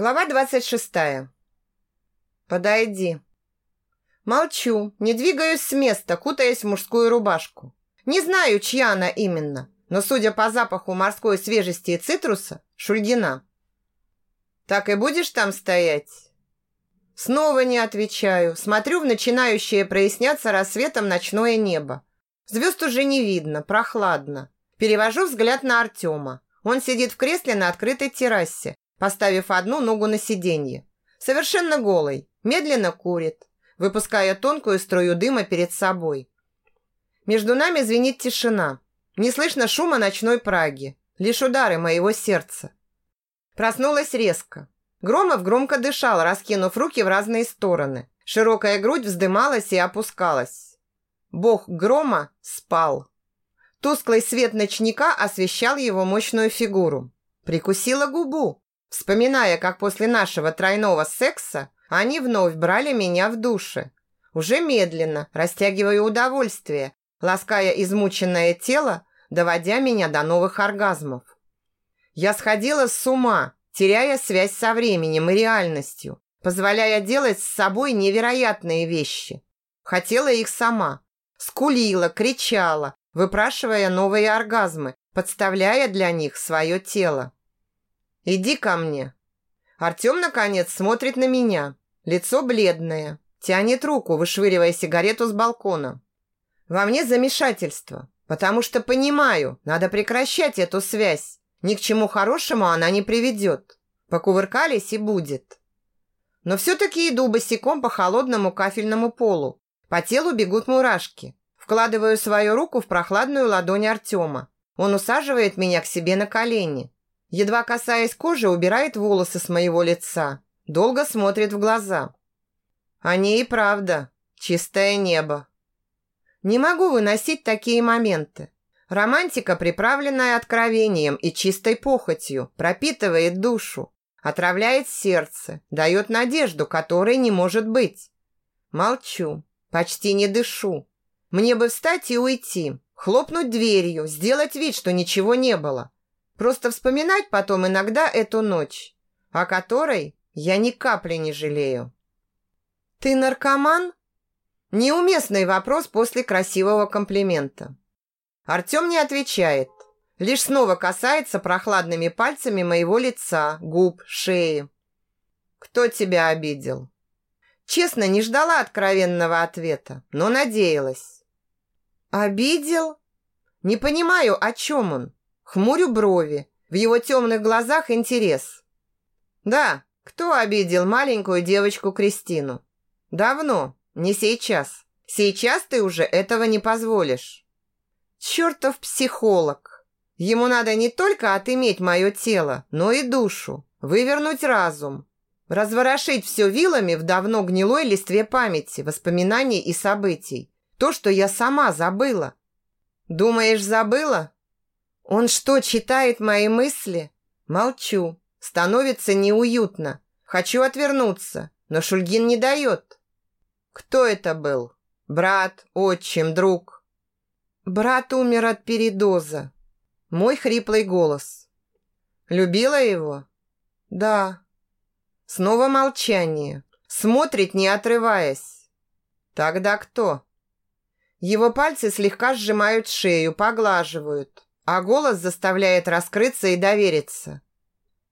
Глава 26. Подойди. Молчу, не двигаюсь с места, кутаясь в мужскую рубашку. Не знаю, чья она именно, но, судя по запаху морской свежести и цитруса, Шульгина. Так и будешь там стоять? Снова не отвечаю, смотрю в начинающее проясняться рассветом ночное небо. Звезд уже не видно, прохладно. Перевожу взгляд на Артема. Он сидит в кресле на открытой террасе, поставив одну ногу на сиденье. Совершенно голый, медленно курит, выпуская тонкую струю дыма перед собой. Между нами звенит тишина. Не слышно шума ночной Праги, лишь удары моего сердца. Проснулась резко. Громов громко дышал, раскинув руки в разные стороны. Широкая грудь вздымалась и опускалась. Бог грома спал. Тусклый свет ночника освещал его мощную фигуру. Прикусила губу, Вспоминая, как после нашего тройного секса они вновь брали меня в душе. Уже медленно, растягивая удовольствие, лаская измученное тело, доводя меня до новых оргазмов. Я сходила с ума, теряя связь со временем и реальностью, позволяя делать с собой невероятные вещи. Хотела их сама. Скулила, кричала, выпрашивая новые оргазмы, подставляя для них свое тело. «Иди ко мне». Артем, наконец, смотрит на меня. Лицо бледное. Тянет руку, вышвыривая сигарету с балкона. Во мне замешательство, потому что понимаю, надо прекращать эту связь. Ни к чему хорошему она не приведет. Покувыркались и будет. Но все-таки иду босиком по холодному кафельному полу. По телу бегут мурашки. Вкладываю свою руку в прохладную ладонь Артема. Он усаживает меня к себе на колени. Едва касаясь кожи, убирает волосы с моего лица. Долго смотрит в глаза. Они и правда чистое небо. Не могу выносить такие моменты. Романтика, приправленная откровением и чистой похотью, пропитывает душу, отравляет сердце, дает надежду, которой не может быть. Молчу, почти не дышу. Мне бы встать и уйти, хлопнуть дверью, сделать вид, что ничего не было. Просто вспоминать потом иногда эту ночь, о которой я ни капли не жалею. «Ты наркоман?» Неуместный вопрос после красивого комплимента. Артем не отвечает, лишь снова касается прохладными пальцами моего лица, губ, шеи. «Кто тебя обидел?» Честно, не ждала откровенного ответа, но надеялась. «Обидел?» Не понимаю, о чем он. Хмурю брови. В его темных глазах интерес. Да, кто обидел маленькую девочку Кристину? Давно, не сейчас. Сейчас ты уже этого не позволишь. Чертов психолог. Ему надо не только отыметь мое тело, но и душу, вывернуть разум, разворошить все вилами в давно гнилой листве памяти, воспоминаний и событий. То, что я сама забыла. Думаешь, забыла? Он что, читает мои мысли? Молчу. Становится неуютно. Хочу отвернуться, но Шульгин не дает. Кто это был? Брат, отчим, друг? Брат умер от передоза. Мой хриплый голос. Любила его? Да. Снова молчание. Смотрит, не отрываясь. Тогда кто? Его пальцы слегка сжимают шею, поглаживают а голос заставляет раскрыться и довериться.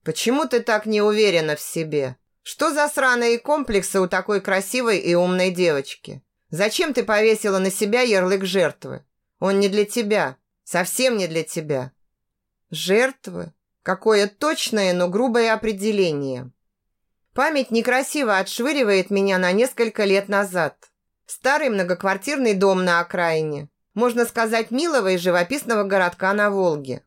Почему ты так не уверена в себе? Что за сраные комплексы у такой красивой и умной девочки? Зачем ты повесила на себя ярлык жертвы? Он не для тебя, совсем не для тебя. Жертвы? Какое точное, но грубое определение. Память некрасиво отшвыривает меня на несколько лет назад. Старый многоквартирный дом на окраине, можно сказать, милого и живописного городка на Волге.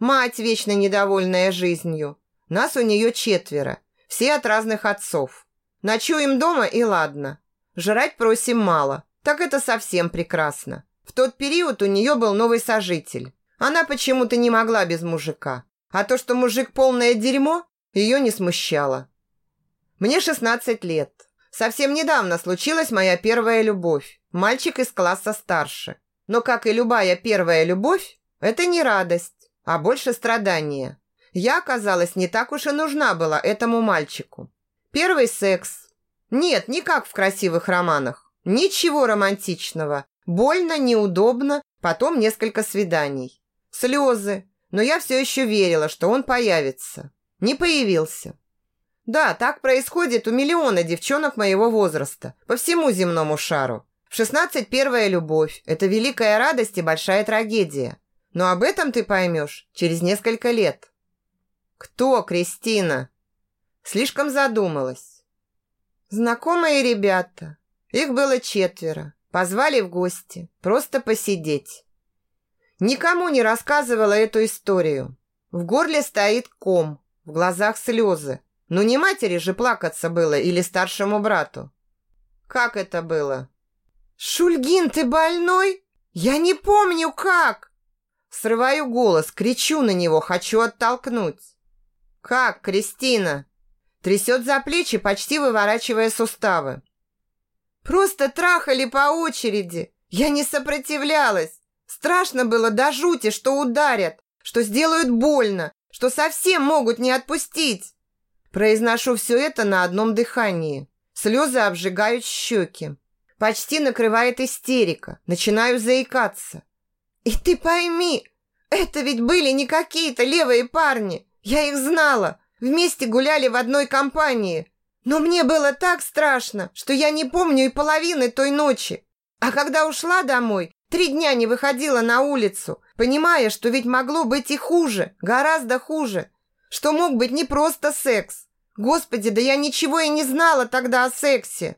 Мать, вечно недовольная жизнью. Нас у нее четверо, все от разных отцов. Ночуем дома и ладно. Жрать просим мало, так это совсем прекрасно. В тот период у нее был новый сожитель. Она почему-то не могла без мужика. А то, что мужик полное дерьмо, ее не смущало. Мне 16 лет. Совсем недавно случилась моя первая любовь. Мальчик из класса старше. Но, как и любая первая любовь, это не радость, а больше страдания. Я, оказалось, не так уж и нужна была этому мальчику. Первый секс. Нет, не как в красивых романах. Ничего романтичного. Больно, неудобно, потом несколько свиданий. Слезы. Но я все еще верила, что он появится. Не появился. Да, так происходит у миллиона девчонок моего возраста, по всему земному шару. В 16 первая любовь – это великая радость и большая трагедия. Но об этом ты поймешь через несколько лет. Кто Кристина? Слишком задумалась. Знакомые ребята. Их было четверо. Позвали в гости. Просто посидеть. Никому не рассказывала эту историю. В горле стоит ком, в глазах слезы. Ну не матери же плакаться было или старшему брату. Как это было? «Шульгин, ты больной? Я не помню, как!» Срываю голос, кричу на него, хочу оттолкнуть. «Как, Кристина?» Трясет за плечи, почти выворачивая суставы. «Просто трахали по очереди. Я не сопротивлялась. Страшно было до жути, что ударят, что сделают больно, что совсем могут не отпустить. Произношу все это на одном дыхании. Слезы обжигают щеки. Почти накрывает истерика. Начинаю заикаться. И ты пойми, это ведь были не какие-то левые парни. Я их знала. Вместе гуляли в одной компании. Но мне было так страшно, что я не помню и половины той ночи. А когда ушла домой, три дня не выходила на улицу, понимая, что ведь могло быть и хуже, гораздо хуже. Что мог быть не просто секс. Господи, да я ничего и не знала тогда о сексе.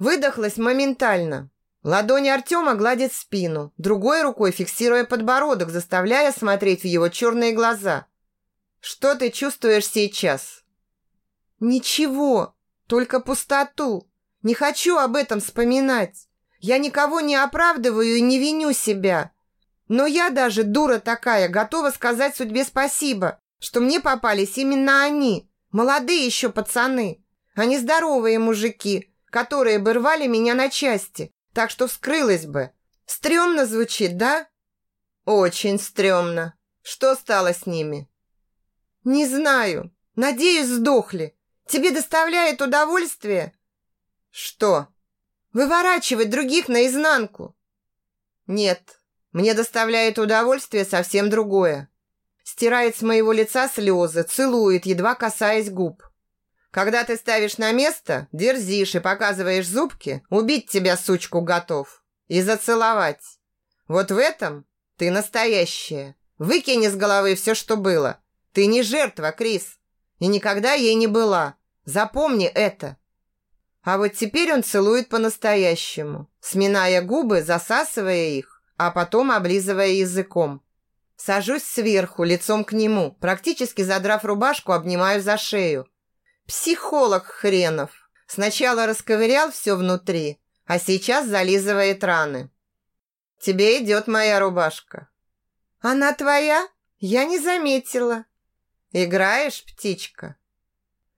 Выдохлась моментально. Ладони Артема гладит спину, другой рукой фиксируя подбородок, заставляя смотреть в его черные глаза. «Что ты чувствуешь сейчас?» «Ничего, только пустоту. Не хочу об этом вспоминать. Я никого не оправдываю и не виню себя. Но я даже, дура такая, готова сказать судьбе спасибо, что мне попались именно они, молодые еще пацаны, а не здоровые мужики, которые бы рвали меня на части, так что вскрылась бы. Стремно звучит, да? Очень стрёмно. Что стало с ними? Не знаю. Надеюсь, сдохли. Тебе доставляет удовольствие? Что? Выворачивать других наизнанку? Нет. Мне доставляет удовольствие совсем другое. Стирает с моего лица слезы, целует, едва касаясь губ. Когда ты ставишь на место, дерзишь и показываешь зубки, убить тебя, сучку, готов. И зацеловать. Вот в этом ты настоящая. Выкини с головы все, что было. Ты не жертва, Крис. И никогда ей не была. Запомни это. А вот теперь он целует по-настоящему, сминая губы, засасывая их, а потом облизывая языком. Сажусь сверху, лицом к нему, практически задрав рубашку, обнимаю за шею. Психолог хренов. Сначала расковырял все внутри, а сейчас зализывает раны. Тебе идет моя рубашка. Она твоя? Я не заметила. Играешь, птичка?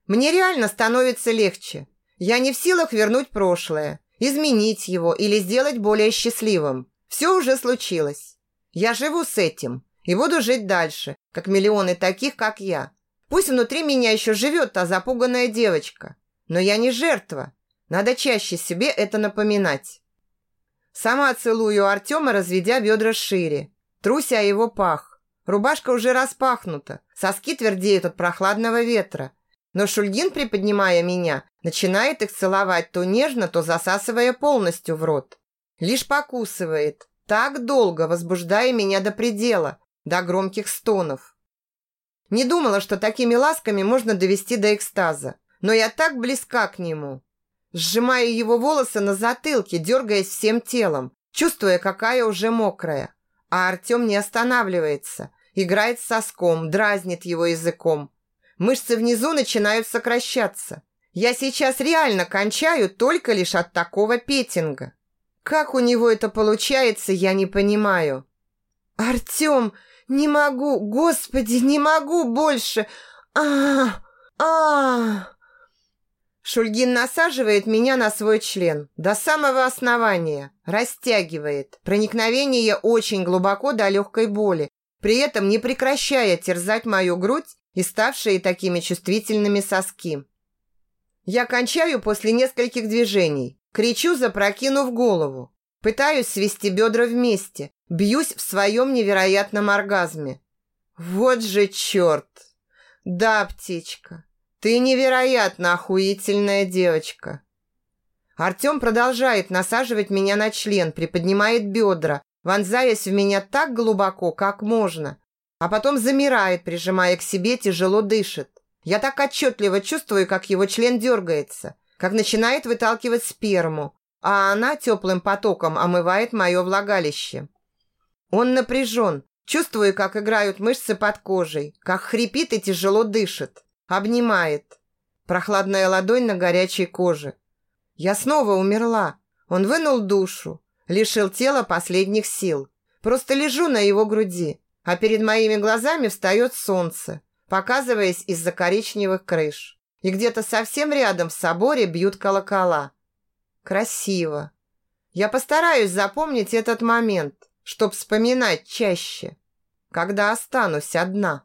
Мне реально становится легче. Я не в силах вернуть прошлое, изменить его или сделать более счастливым. Все уже случилось. Я живу с этим и буду жить дальше, как миллионы таких, как я. Пусть внутри меня еще живет та запуганная девочка, но я не жертва. Надо чаще себе это напоминать. Сама целую Артема, разведя бедра шире. Труся его пах. Рубашка уже распахнута, соски твердеют от прохладного ветра. Но Шульгин, приподнимая меня, начинает их целовать то нежно, то засасывая полностью в рот. Лишь покусывает, так долго возбуждая меня до предела, до громких стонов. Не думала, что такими ласками можно довести до экстаза. Но я так близка к нему. Сжимаю его волосы на затылке, дергаясь всем телом, чувствуя, какая уже мокрая. А Артем не останавливается. Играет соском, дразнит его языком. Мышцы внизу начинают сокращаться. Я сейчас реально кончаю только лишь от такого петинга. Как у него это получается, я не понимаю. «Артем, не могу, господи, не могу больше. А, а. Шульгин насаживает меня на свой член до самого основания, растягивает. Проникновение очень глубоко до легкой боли, при этом не прекращая терзать мою грудь и ставшие такими чувствительными соски. Я кончаю после нескольких движений, кричу, запрокинув голову, пытаюсь свести бедра вместе, бьюсь в своем невероятном оргазме. Вот же черт! Да, птичка, ты невероятно охуительная девочка. Артем продолжает насаживать меня на член, приподнимает бедра, вонзаясь в меня так глубоко, как можно, а потом замирает, прижимая к себе, тяжело дышит. Я так отчетливо чувствую, как его член дергается, как начинает выталкивать сперму, а она теплым потоком омывает мое влагалище. Он напряжен, чувствую, как играют мышцы под кожей, как хрипит и тяжело дышит, обнимает. Прохладная ладонь на горячей коже. Я снова умерла. Он вынул душу, лишил тела последних сил. Просто лежу на его груди, а перед моими глазами встает солнце, показываясь из-за коричневых крыш. И где-то совсем рядом в соборе бьют колокола. Красиво. Я постараюсь запомнить этот момент, чтоб вспоминать чаще, когда останусь одна.